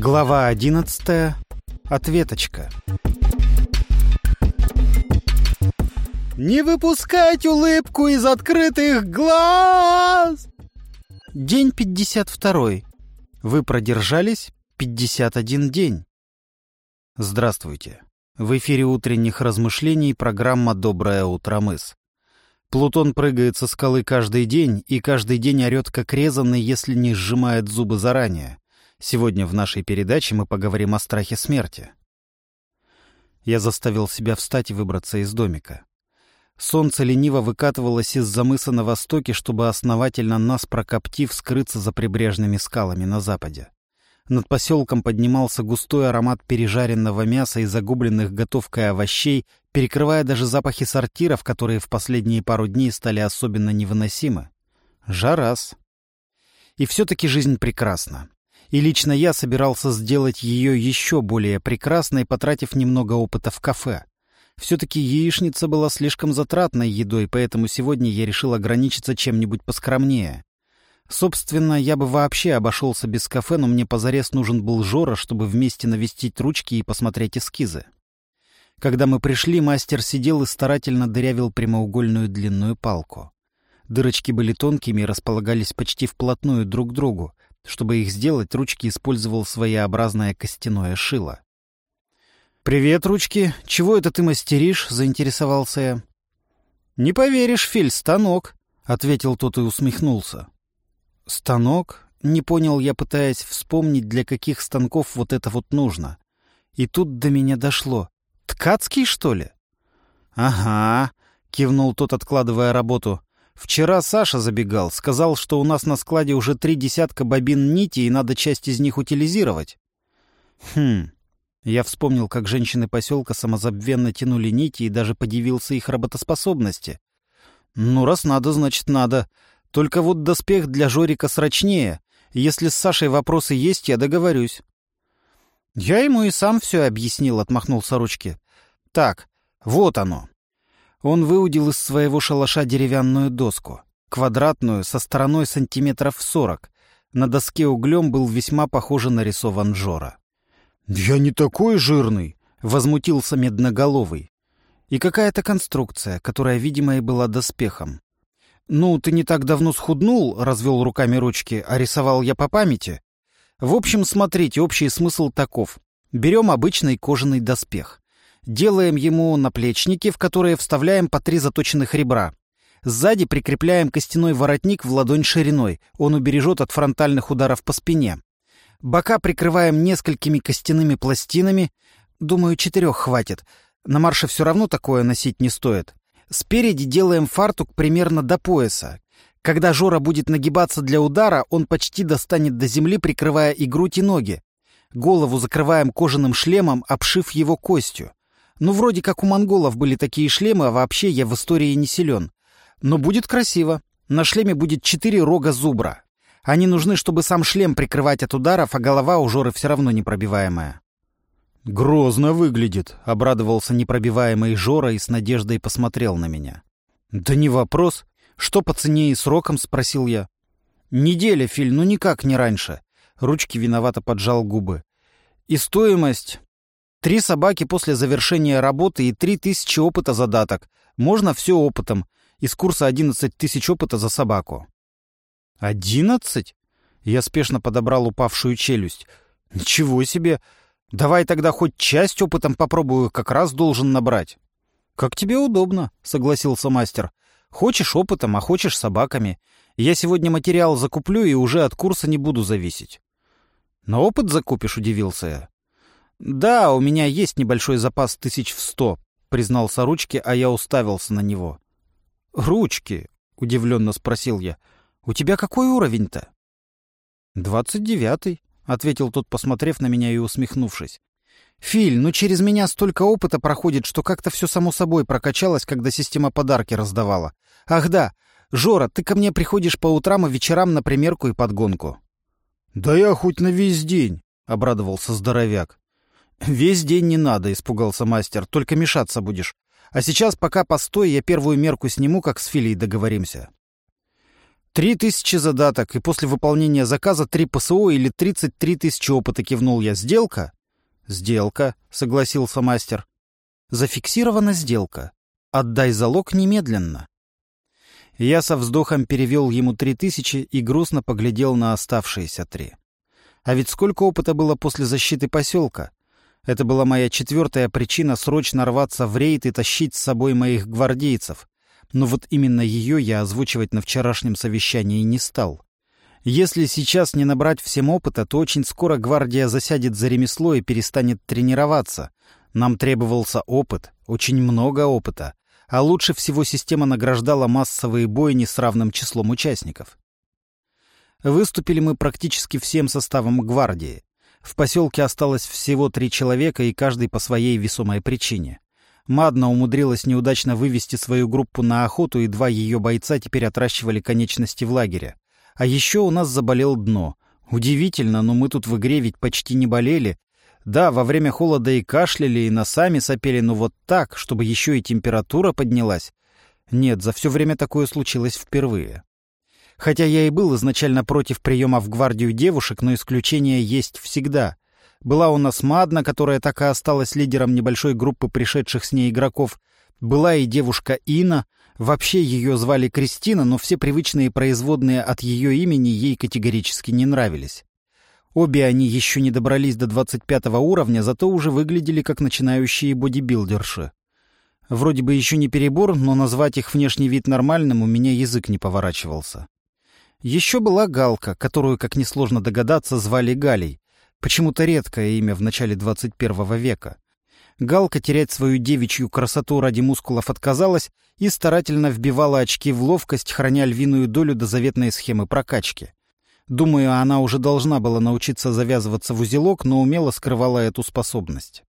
Глава одиннадцатая. Ответочка. «Не выпускать улыбку из открытых глаз!» День пятьдесят второй. Вы продержались пятьдесят один день. Здравствуйте. В эфире утренних размышлений программа «Доброе утро, мыс». Плутон прыгает со скалы каждый день, и каждый день орет как резанный, если не сжимает зубы заранее. Сегодня в нашей передаче мы поговорим о страхе смерти. Я заставил себя встать и выбраться из домика. Солнце лениво выкатывалось из-за мыса на востоке, чтобы основательно нас прокоптив скрыться за прибрежными скалами на западе. Над поселком поднимался густой аромат пережаренного мяса и загубленных готовкой овощей, перекрывая даже запахи сортиров, которые в последние пару дней стали особенно невыносимы. Жарас. И все-таки жизнь прекрасна. И лично я собирался сделать ее еще более прекрасной, потратив немного опыта в кафе. Все-таки яичница была слишком затратной едой, поэтому сегодня я решил ограничиться чем-нибудь поскромнее. Собственно, я бы вообще обошелся без кафе, но мне позарез нужен был Жора, чтобы вместе навестить ручки и посмотреть эскизы. Когда мы пришли, мастер сидел и старательно дырявил прямоугольную длинную палку. Дырочки были тонкими и располагались почти вплотную друг к другу. Чтобы их сделать, ручки использовал своеобразное костяное шило. «Привет, ручки! Чего это ты мастеришь?» — заинтересовался я. «Не поверишь, Филь, станок!» — ответил тот и усмехнулся. «Станок?» — не понял я, пытаясь вспомнить, для каких станков вот это вот нужно. И тут до меня дошло. «Ткацкий, что ли?» «Ага», — кивнул тот, откладывая работу. «Вчера Саша забегал, сказал, что у нас на складе уже три десятка бобин нити, и надо часть из них утилизировать». «Хм...» Я вспомнил, как женщины поселка самозабвенно тянули нити и даже подивился их работоспособности. «Ну, раз надо, значит надо. Только вот доспех для Жорика срочнее. Если с Сашей вопросы есть, я договорюсь. Я ему и сам все объяснил, отмахнулся ручки. Так, вот оно. Он выудил из своего шалаша деревянную доску. Квадратную, со стороной сантиметров сорок. На доске углем был весьма похоже нарисован Жора. «Я не такой жирный!» — возмутился медноголовый. И какая-то конструкция, которая, видимо, и была доспехом. «Ну, ты не так давно схуднул», — развел руками ручки, — «а рисовал я по памяти». В общем, смотрите, общий смысл таков. Берем обычный кожаный доспех. Делаем ему наплечники, в которые вставляем по три заточенных ребра. Сзади прикрепляем костяной воротник в ладонь шириной. Он убережет от фронтальных ударов по спине. Бока прикрываем несколькими костяными пластинами. Думаю, четырех хватит. На марше все равно такое носить не стоит. Спереди делаем фартук примерно до пояса. Когда Жора будет нагибаться для удара, он почти достанет до земли, прикрывая и грудь, и ноги. Голову закрываем кожаным шлемом, обшив его костью. Ну, вроде как у монголов были такие шлемы, а вообще я в истории не силен. Но будет красиво. На шлеме будет четыре рога зубра. Они нужны, чтобы сам шлем прикрывать от ударов, а голова у Жоры все равно непробиваемая. «Грозно выглядит», — обрадовался непробиваемый Жора и с надеждой посмотрел на меня. «Да не вопрос. Что по цене и срокам?» — спросил я. «Неделя, Филь, ну никак не раньше». Ручки виновато поджал губы. «И стоимость...» «Три собаки после завершения работы и три тысячи опыта задаток. Можно все опытом. Из курса одиннадцать тысяч опыта за собаку». «Одиннадцать?» Я спешно подобрал упавшую челюсть. «Ничего себе! Давай тогда хоть часть опытом попробую, как раз должен набрать. Как тебе удобно, согласился мастер. Хочешь опытом, а хочешь собаками. Я сегодня материал закуплю и уже от курса не буду зависеть. На опыт закупишь, удивился я. Да, у меня есть небольшой запас тысяч в сто, признался ручки, а я уставился на него. Ручки, удивленно спросил я. У тебя какой уровень-то? Двадцать девятый ответил тот, посмотрев на меня и усмехнувшись. «Филь, ну через меня столько опыта проходит, что как-то все само собой прокачалось, когда система подарки раздавала. Ах да, Жора, ты ко мне приходишь по утрам и вечерам на примерку и подгонку». «Да я хоть на весь день», — обрадовался здоровяк. «Весь день не надо», — испугался мастер, — «только мешаться будешь. А сейчас пока постой, я первую мерку сниму, как с Филей договоримся». «Три тысячи задаток, и после выполнения заказа три ПСО или тридцать три тысячи опыта», — кивнул я. «Сделка?» «Сделка», — согласился мастер. «Зафиксирована сделка. Отдай залог немедленно». Я со вздохом перевел ему три тысячи и грустно поглядел на оставшиеся три. А ведь сколько опыта было после защиты поселка? Это была моя четвертая причина срочно рваться в рейд и тащить с собой моих гвардейцев. Но вот именно ее я озвучивать на вчерашнем совещании не стал. Если сейчас не набрать всем опыта, то очень скоро гвардия засядет за ремесло и перестанет тренироваться. Нам требовался опыт, очень много опыта, а лучше всего система награждала массовые бойни с равным числом участников. Выступили мы практически всем составом гвардии. В поселке осталось всего три человека, и каждый по своей весомой причине. Мадна умудрилась неудачно вывести свою группу на охоту, и два ее бойца теперь отращивали конечности в лагере. А еще у нас заболел дно. Удивительно, но мы тут в игре ведь почти не болели, да, во время холода и кашляли, и носами сопели, но вот так, чтобы еще и температура поднялась. Нет, за все время такое случилось впервые. Хотя я и был изначально против приема в гвардию девушек, но исключения есть всегда. Была у нас Мадна, которая так и осталась лидером небольшой группы пришедших с ней игроков. Была и девушка Ина. Вообще ее звали Кристина, но все привычные производные от ее имени ей категорически не нравились. Обе они еще не добрались до 25 уровня, зато уже выглядели как начинающие бодибилдерши. Вроде бы еще не перебор, но назвать их внешний вид нормальным у меня язык не поворачивался. Еще была Галка, которую, как несложно догадаться, звали Галей. Почему-то редкое имя в начале 21 века. Галка терять свою девичью красоту ради мускулов отказалась и старательно вбивала очки в ловкость, храня львиную долю до заветной схемы прокачки. Думаю, она уже должна была научиться завязываться в узелок, но умело скрывала эту способность.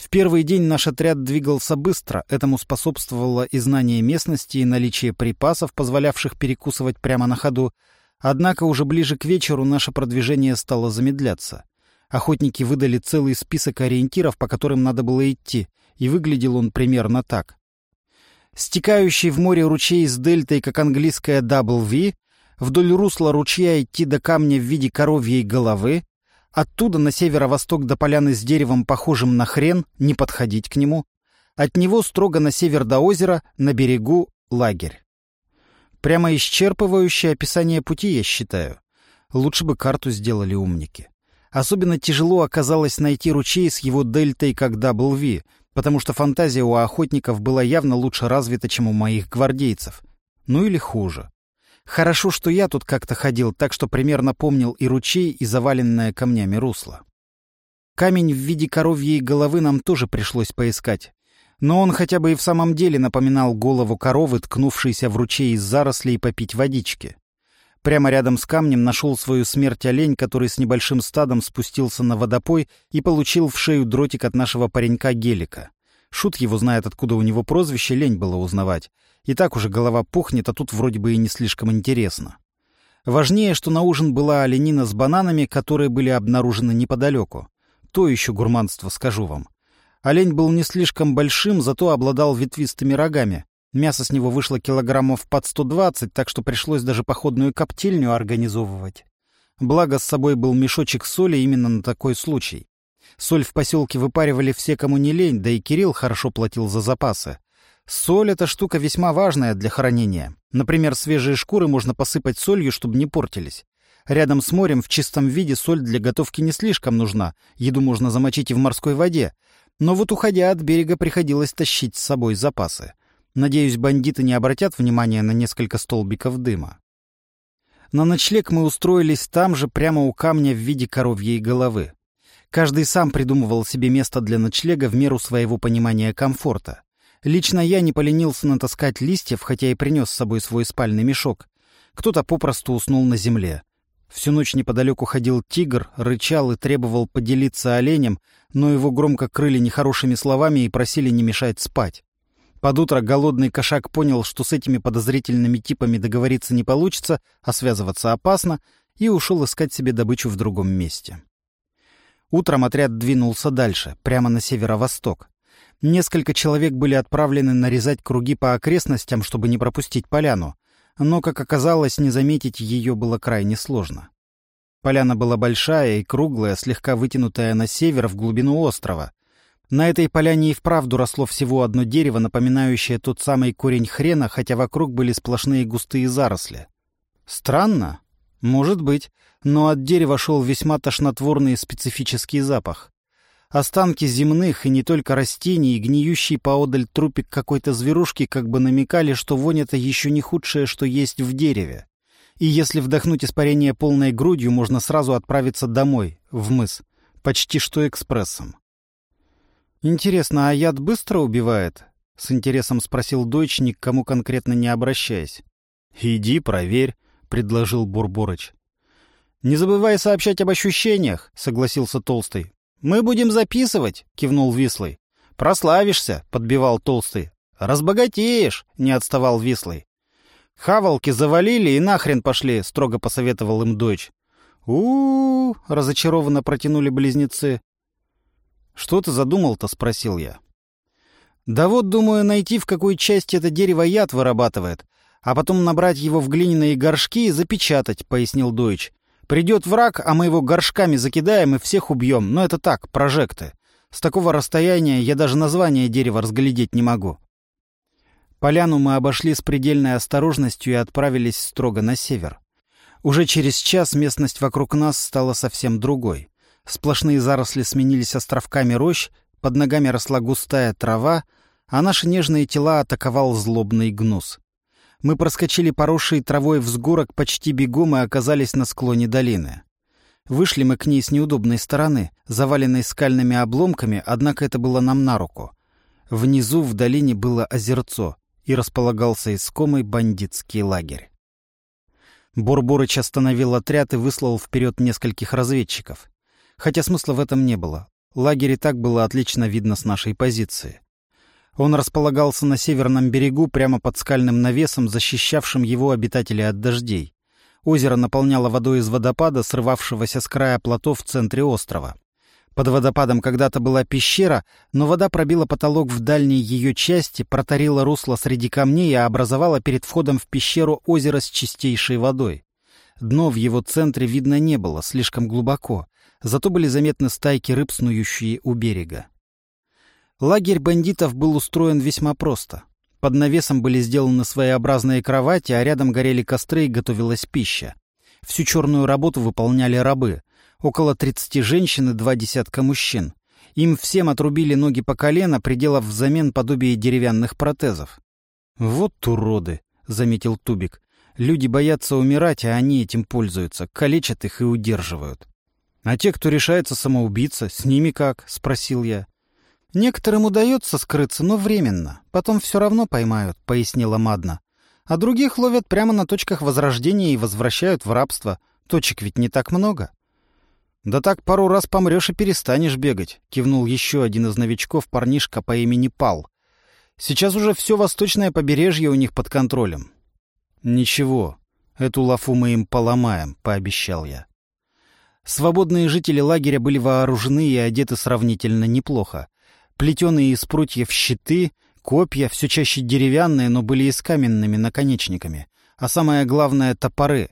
В первый день наш отряд двигался быстро, этому способствовало и знание местности, и наличие припасов, позволявших перекусывать прямо на ходу. Однако уже ближе к вечеру наше продвижение стало замедляться. Охотники выдали целый список ориентиров, по которым надо было идти, и выглядел он примерно так. Стекающий в море ручей с дельтой, как английская W, вдоль русла ручья идти до камня в виде коровьей головы, оттуда на северо-восток до поляны с деревом, похожим на хрен, не подходить к нему, от него строго на север до озера, на берегу лагерь. Прямо исчерпывающее описание пути, я считаю. Лучше бы карту сделали умники. Особенно тяжело оказалось найти ручей с его дельтой как W, потому что фантазия у охотников была явно лучше развита, чем у моих гвардейцев. Ну или хуже. Хорошо, что я тут как-то ходил, так что примерно помнил и ручей, и заваленное камнями русло. Камень в виде коровьей головы нам тоже пришлось поискать. Но он хотя бы и в самом деле напоминал голову коровы, ткнувшейся в ручей из зарослей попить водички. Прямо рядом с камнем нашел свою смерть олень, который с небольшим стадом спустился на водопой и получил в шею дротик от нашего паренька Гелика. Шут его знает, откуда у него прозвище, лень было узнавать. И так уже голова пухнет, а тут вроде бы и не слишком интересно. Важнее, что на ужин была оленина с бананами, которые были обнаружены неподалеку. То еще гурманство, скажу вам. Олень был не слишком большим, зато обладал ветвистыми рогами. Мясо с него вышло килограммов под 120, так что пришлось даже походную коптильню организовывать. Благо, с собой был мешочек соли именно на такой случай. Соль в поселке выпаривали все, кому не лень, да и Кирилл хорошо платил за запасы. Соль — это штука весьма важная для хранения. Например, свежие шкуры можно посыпать солью, чтобы не портились. Рядом с морем в чистом виде соль для готовки не слишком нужна, еду можно замочить и в морской воде. Но вот уходя от берега приходилось тащить с собой запасы. Надеюсь, бандиты не обратят внимания на несколько столбиков дыма. На ночлег мы устроились там же, прямо у камня в виде коровьей головы. Каждый сам придумывал себе место для ночлега в меру своего понимания комфорта. Лично я не поленился натаскать листьев, хотя и принес с собой свой спальный мешок. Кто-то попросту уснул на земле. Всю ночь неподалеку ходил тигр, рычал и требовал поделиться оленем, но его громко крыли нехорошими словами и просили не мешать спать. Под утро голодный кошак понял, что с этими подозрительными типами договориться не получится, а связываться опасно, и ушел искать себе добычу в другом месте. Утром отряд двинулся дальше, прямо на северо-восток. Несколько человек были отправлены нарезать круги по окрестностям, чтобы не пропустить поляну. но, как оказалось, не заметить ее было крайне сложно. Поляна была большая и круглая, слегка вытянутая на север в глубину острова. На этой поляне и вправду росло всего одно дерево, напоминающее тот самый корень хрена, хотя вокруг были сплошные густые заросли. Странно? Может быть, но от дерева шел весьма тошнотворный специфический запах. Останки земных и не только растений, гниющий поодаль трупик какой-то зверушки как бы намекали, что вонь это еще не худшее, что есть в дереве. И если вдохнуть испарение полной грудью, можно сразу отправиться домой, в мыс, почти что экспрессом. «Интересно, а яд быстро убивает?» — с интересом спросил дойчник, кому конкретно не обращаясь. «Иди, проверь», — предложил Бурборыч. «Не забывай сообщать об ощущениях», — согласился Толстый. «Мы будем записывать», — кивнул Вислый. «Прославишься», — подбивал Толстый. «Разбогатеешь», — не отставал Вислый. «Хавалки завалили и нахрен пошли», — строго посоветовал им дочь. у, -у, разочарованно протянули близнецы. «Что ты задумал-то?» — спросил я. «Да вот, думаю, найти, в какой части это дерево яд вырабатывает, а потом набрать его в глиняные горшки и запечатать», — пояснил Дойч. Придет враг, а мы его горшками закидаем и всех убьем. Но это так, прожекты. С такого расстояния я даже название дерева разглядеть не могу. Поляну мы обошли с предельной осторожностью и отправились строго на север. Уже через час местность вокруг нас стала совсем другой. Сплошные заросли сменились островками рощ, под ногами росла густая трава, а наши нежные тела атаковал злобный гнус. Мы проскочили поросший травой взгорок почти бегом и оказались на склоне долины. Вышли мы к ней с неудобной стороны, заваленной скальными обломками, однако это было нам на руку. Внизу в долине было озерцо, и располагался искомый бандитский лагерь. Борборыч остановил отряд и выслал вперед нескольких разведчиков. Хотя смысла в этом не было. Лагерь и так было отлично видно с нашей позиции. Он располагался на северном берегу, прямо под скальным навесом, защищавшим его обитателей от дождей. Озеро наполняло водой из водопада, срывавшегося с края плато в центре острова. Под водопадом когда-то была пещера, но вода пробила потолок в дальней ее части, протарила русло среди камней и образовала перед входом в пещеру озеро с чистейшей водой. Дно в его центре видно не было, слишком глубоко, зато были заметны стайки рыб, снующие у берега. Лагерь бандитов был устроен весьма просто. Под навесом были сделаны своеобразные кровати, а рядом горели костры и готовилась пища. Всю черную работу выполняли рабы. Около 30 женщин и два десятка мужчин. Им всем отрубили ноги по колено, приделав взамен подобие деревянных протезов. «Вот уроды!» — заметил Тубик. «Люди боятся умирать, а они этим пользуются, калечат их и удерживают». «А те, кто решается самоубиться, с ними как?» — спросил я. «Некоторым удается скрыться, но временно. Потом все равно поймают», — пояснила Мадна. «А других ловят прямо на точках возрождения и возвращают в рабство. Точек ведь не так много». «Да так пару раз помрешь и перестанешь бегать», — кивнул еще один из новичков, парнишка по имени Пал. «Сейчас уже все восточное побережье у них под контролем». «Ничего, эту лафу мы им поломаем», — пообещал я. Свободные жители лагеря были вооружены и одеты сравнительно неплохо. Плетеные из прутьев щиты, копья, все чаще деревянные, но были и с каменными наконечниками. А самое главное — топоры.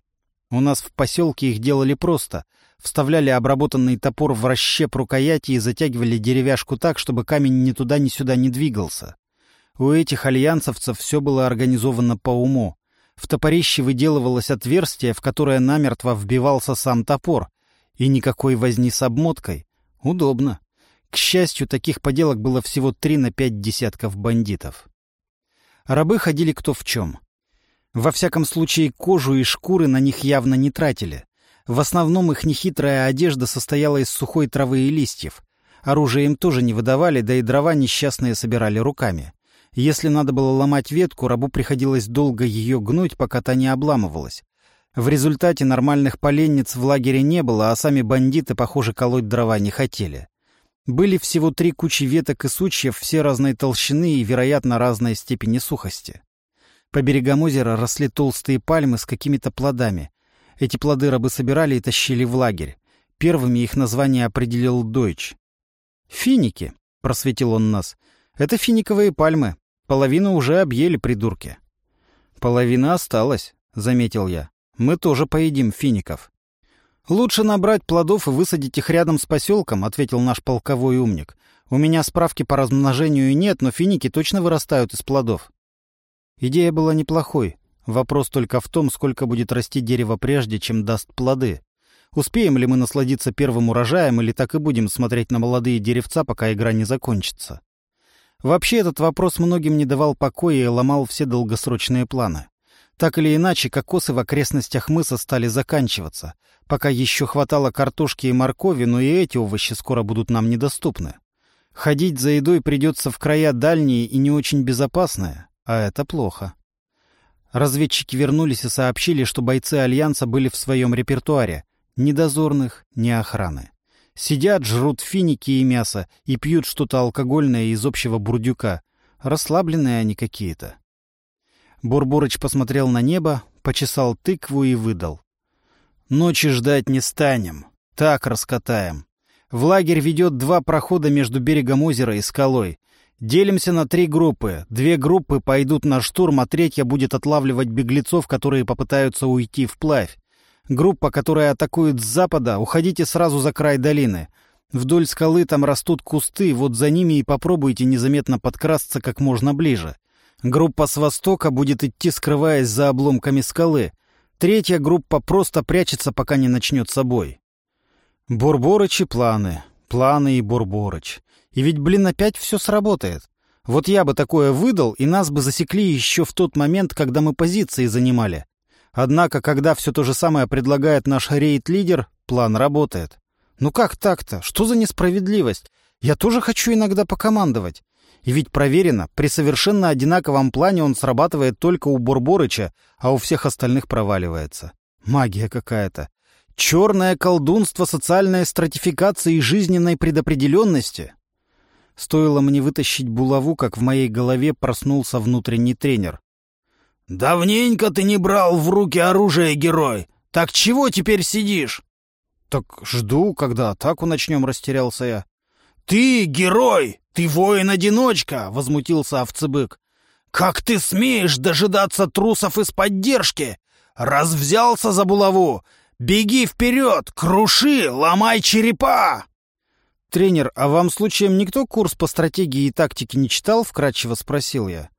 У нас в поселке их делали просто. Вставляли обработанный топор в расщеп рукояти и затягивали деревяшку так, чтобы камень ни туда, ни сюда не двигался. У этих альянсовцев все было организовано по уму. В топорище выделывалось отверстие, в которое намертво вбивался сам топор. И никакой возни с обмоткой. Удобно. К счастью, таких поделок было всего три на пять десятков бандитов. Рабы ходили кто в чем. Во всяком случае, кожу и шкуры на них явно не тратили. В основном их нехитрая одежда состояла из сухой травы и листьев. Оружие им тоже не выдавали, да и дрова несчастные собирали руками. Если надо было ломать ветку, рабу приходилось долго ее гнуть, пока та не обламывалась. В результате нормальных поленниц в лагере не было, а сами бандиты, похоже, колоть дрова не хотели. Были всего три кучи веток и сучьев, все разной толщины и, вероятно, разной степени сухости. По берегам озера росли толстые пальмы с какими-то плодами. Эти плоды рабы собирали и тащили в лагерь. Первыми их название определил Дойч. «Финики», — просветил он нас, — «это финиковые пальмы. Половину уже объели придурки». «Половина осталась», заметил я. «Мы тоже поедим фиников». «Лучше набрать плодов и высадить их рядом с поселком», — ответил наш полковой умник. «У меня справки по размножению нет, но финики точно вырастают из плодов». Идея была неплохой. Вопрос только в том, сколько будет расти дерево прежде, чем даст плоды. Успеем ли мы насладиться первым урожаем или так и будем смотреть на молодые деревца, пока игра не закончится? Вообще этот вопрос многим не давал покоя и ломал все долгосрочные планы. Так или иначе, кокосы в окрестностях мыса стали заканчиваться. Пока еще хватало картошки и моркови, но и эти овощи скоро будут нам недоступны. Ходить за едой придется в края дальние и не очень безопасные, а это плохо. Разведчики вернулись и сообщили, что бойцы Альянса были в своем репертуаре. Ни дозорных, ни охраны. Сидят, жрут финики и мясо и пьют что-то алкогольное из общего бурдюка. Расслабленные они какие-то. Бурбурыч посмотрел на небо, почесал тыкву и выдал. «Ночи ждать не станем. Так раскатаем. В лагерь ведет два прохода между берегом озера и скалой. Делимся на три группы. Две группы пойдут на штурм, а третья будет отлавливать беглецов, которые попытаются уйти вплавь. Группа, которая атакует с запада, уходите сразу за край долины. Вдоль скалы там растут кусты, вот за ними и попробуйте незаметно подкрасться как можно ближе. Группа с востока будет идти, скрываясь за обломками скалы. Третья группа просто прячется, пока не начнет собой. Бурборыч и планы. Планы и Бурборыч. И ведь, блин, опять все сработает. Вот я бы такое выдал, и нас бы засекли еще в тот момент, когда мы позиции занимали. Однако, когда все то же самое предлагает наш рейд-лидер, план работает. Ну как так-то? Что за несправедливость? Я тоже хочу иногда покомандовать. И ведь проверено, при совершенно одинаковом плане он срабатывает только у Бурборыча, а у всех остальных проваливается. Магия какая-то. Черное колдунство социальной стратификации и жизненной предопределенности. Стоило мне вытащить булаву, как в моей голове проснулся внутренний тренер. «Давненько ты не брал в руки оружие, герой! Так чего теперь сидишь?» «Так жду, когда атаку начнем», — растерялся я. «Ты герой! Ты воин-одиночка!» — возмутился овцебык. «Как ты смеешь дожидаться трусов из поддержки? Раз взялся за булаву, беги вперед, круши, ломай черепа!» «Тренер, а вам случаем никто курс по стратегии и тактике не читал?» — вкратчиво спросил я.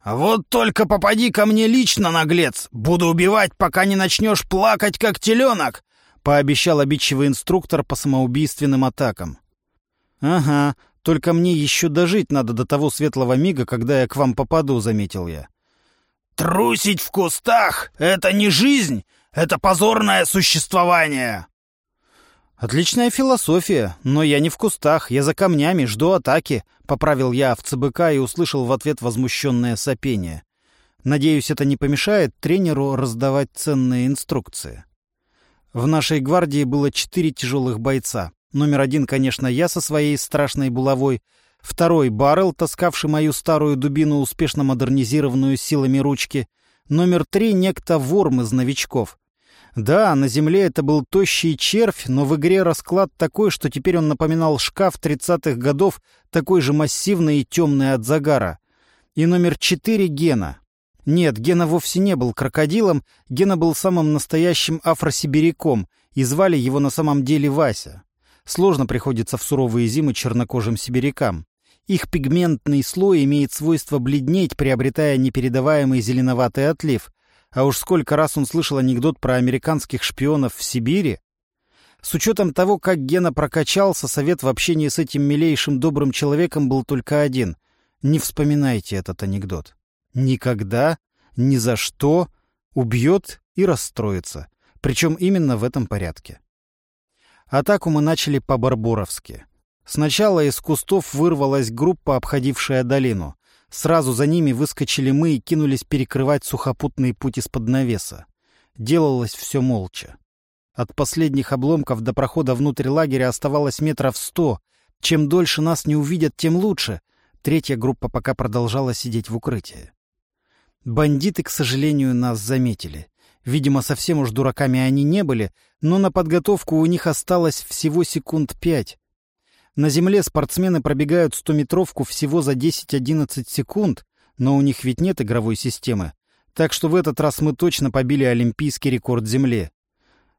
А «Вот только попади ко мне лично, наглец! Буду убивать, пока не начнешь плакать, как теленок!» — пообещал обидчивый инструктор по самоубийственным атакам. «Ага, только мне еще дожить надо до того светлого мига, когда я к вам попаду», — заметил я. «Трусить в кустах — это не жизнь, это позорное существование!» «Отличная философия, но я не в кустах, я за камнями, жду атаки», — поправил я в ЦБК и услышал в ответ возмущенное сопение. Надеюсь, это не помешает тренеру раздавать ценные инструкции. В нашей гвардии было четыре тяжелых бойца. Номер один, конечно, я со своей страшной булавой. Второй — Баррел, таскавший мою старую дубину, успешно модернизированную силами ручки. Номер три — некто Ворм из новичков. Да, на земле это был тощий червь, но в игре расклад такой, что теперь он напоминал шкаф тридцатых годов, такой же массивный и темный от загара. И номер четыре — Гена. Нет, Гена вовсе не был крокодилом, Гена был самым настоящим афросибиряком, и звали его на самом деле Вася. Сложно приходится в суровые зимы чернокожим сибирякам. Их пигментный слой имеет свойство бледнеть, приобретая непередаваемый зеленоватый отлив, а уж сколько раз он слышал анекдот про американских шпионов в Сибири. С учетом того, как Гена прокачался, совет в общении с этим милейшим добрым человеком был только один. Не вспоминайте этот анекдот. Никогда, ни за что, убьет и расстроится. Причем именно в этом порядке. Атаку мы начали по-барборовски. Сначала из кустов вырвалась группа, обходившая долину. Сразу за ними выскочили мы и кинулись перекрывать сухопутный путь из-под навеса. Делалось все молча. От последних обломков до прохода внутрь лагеря оставалось метров сто. Чем дольше нас не увидят, тем лучше. Третья группа пока продолжала сидеть в укрытии. Бандиты, к сожалению, нас заметили. Видимо, совсем уж дураками они не были, но на подготовку у них осталось всего секунд пять. На земле спортсмены пробегают стометровку всего за 10-11 секунд, но у них ведь нет игровой системы. Так что в этот раз мы точно побили олимпийский рекорд Земли.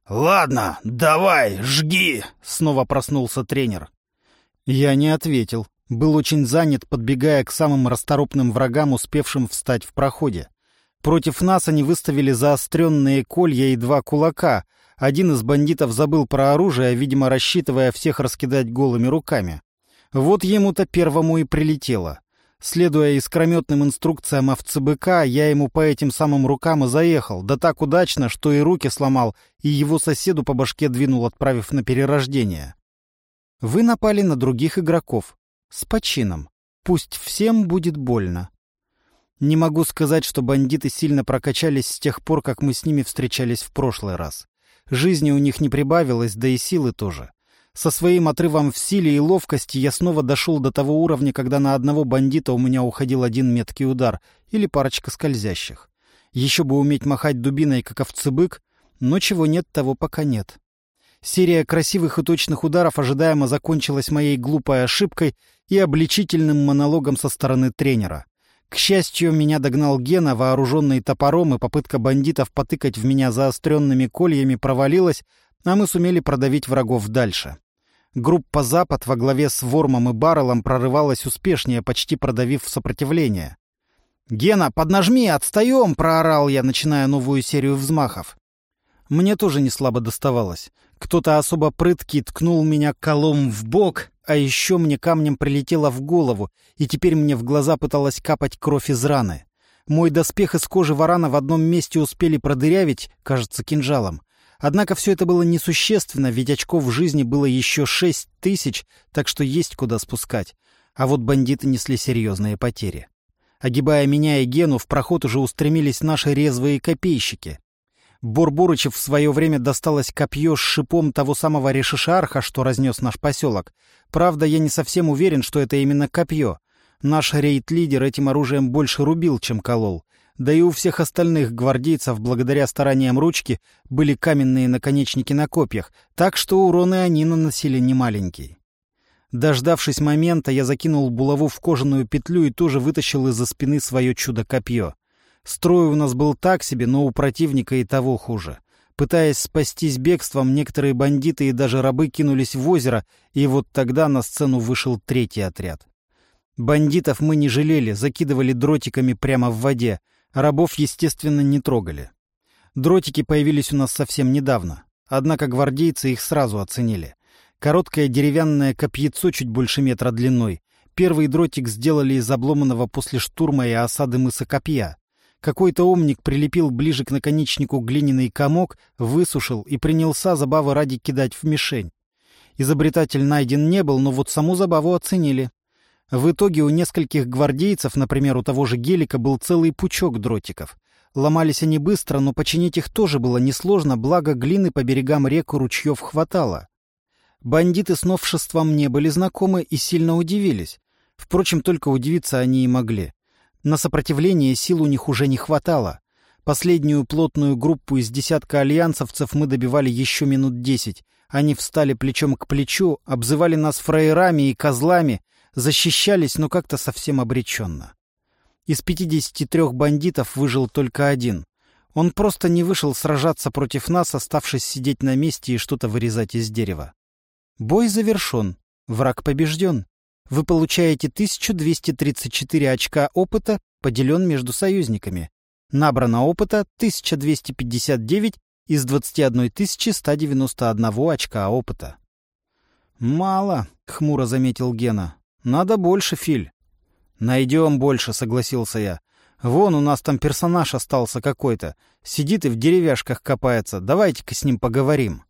«Ладно, давай, жги!» — снова проснулся тренер. Я не ответил. Был очень занят, подбегая к самым расторопным врагам, успевшим встать в проходе. Против нас они выставили заостренные колья и два кулака. Один из бандитов забыл про оружие, видимо, рассчитывая всех раскидать голыми руками. Вот ему-то первому и прилетело. Следуя искрометным инструкциям овцебыка, я ему по этим самым рукам и заехал, да так удачно, что и руки сломал, и его соседу по башке двинул, отправив на перерождение. Вы напали на других игроков. С почином. Пусть всем будет больно. Не могу сказать, что бандиты сильно прокачались с тех пор, как мы с ними встречались в прошлый раз. Жизни у них не прибавилось, да и силы тоже. Со своим отрывом в силе и ловкости я снова дошел до того уровня, когда на одного бандита у меня уходил один меткий удар или парочка скользящих. Еще бы уметь махать дубиной, как овцебык, но чего нет, того пока нет. Серия красивых и точных ударов ожидаемо закончилась моей глупой ошибкой и обличительным монологом со стороны тренера. К счастью, меня догнал Гена, вооруженный топором, и попытка бандитов потыкать в меня заостренными кольями провалилась, а мы сумели продавить врагов дальше. Группа «Запад» во главе с Вормом и Баррелом прорывалась успешнее, почти продавив сопротивление. «Гена, поднажми, отстаем!» — проорал я, начиная новую серию взмахов. Мне тоже не слабо доставалось. Кто-то особо прыткий ткнул меня колом в бок, а еще мне камнем прилетело в голову, и теперь мне в глаза пыталась капать кровь из раны. Мой доспех из кожи варана в одном месте успели продырявить, кажется, кинжалом. Однако все это было несущественно, ведь очков в жизни было еще шесть тысяч, так что есть куда спускать. А вот бандиты несли серьезные потери. Огибая меня и Гену, в проход уже устремились наши резвые копейщики. Борборычев в свое время досталось копье с шипом того самого решишарха, что разнес наш поселок. Правда, я не совсем уверен, что это именно копье. Наш рейд-лидер этим оружием больше рубил, чем колол. Да и у всех остальных гвардейцев, благодаря стараниям ручки, были каменные наконечники на копьях, так что уроны они наносили немаленький. Дождавшись момента, я закинул булаву в кожаную петлю и тоже вытащил из-за спины свое чудо-копье. Строй у нас был так себе, но у противника и того хуже. Пытаясь спастись бегством, некоторые бандиты и даже рабы кинулись в озеро, и вот тогда на сцену вышел третий отряд. Бандитов мы не жалели, закидывали дротиками прямо в воде, Рабов, естественно, не трогали. Дротики появились у нас совсем недавно, однако гвардейцы их сразу оценили. Короткое деревянное копьецо чуть больше метра длиной. Первый дротик сделали из обломанного после штурма и осады мыса копья. Какой-то умник прилепил ближе к наконечнику глиняный комок, высушил и принялся забавы ради кидать в мишень. Изобретатель найден не был, но вот саму забаву оценили. В итоге у нескольких гвардейцев, например, у того же Гелика, был целый пучок дротиков. Ломались они быстро, но починить их тоже было несложно, благо глины по берегам рек и ручьев хватало. Бандиты с новшеством не были знакомы и сильно удивились. Впрочем, только удивиться они и могли. На сопротивление сил у них уже не хватало. Последнюю плотную группу из десятка альянсовцев мы добивали еще минут десять. Они встали плечом к плечу, обзывали нас фраерами и козлами, защищались, но как-то совсем обреченно. Из 53 бандитов выжил только один. Он просто не вышел сражаться против нас, оставшись сидеть на месте и что-то вырезать из дерева. Бой завершен. Враг побежден. Вы получаете 1234 очка опыта, поделен между союзниками. Набрано опыта 1259 из 21 191 очка опыта. «Мало», — хмуро заметил Гена. «Надо больше, Филь». «Найдем больше», — согласился я. «Вон у нас там персонаж остался какой-то. Сидит и в деревяшках копается. Давайте-ка с ним поговорим».